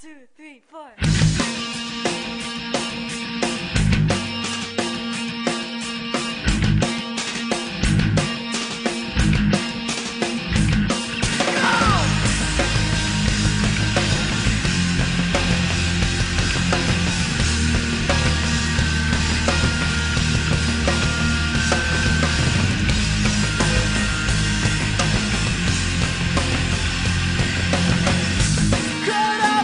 two, three, four.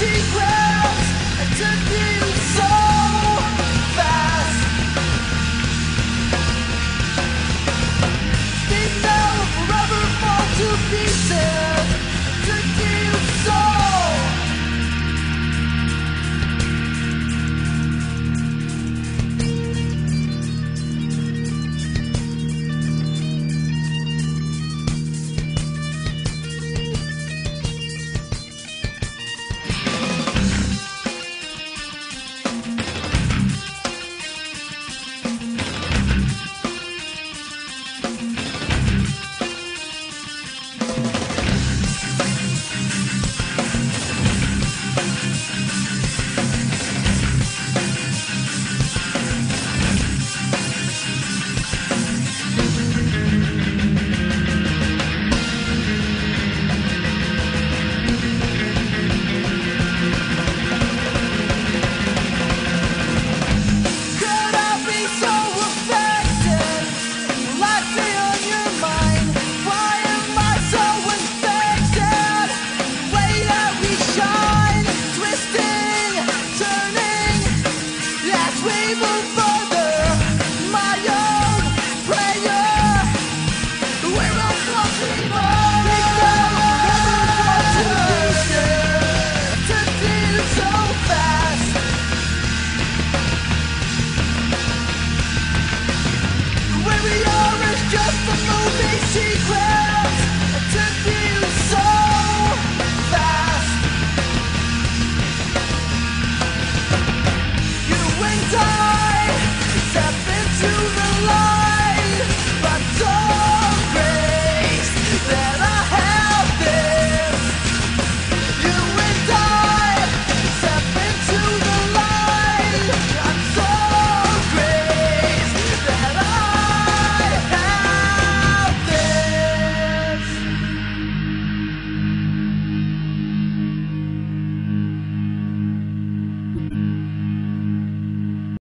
movie just a movie sequence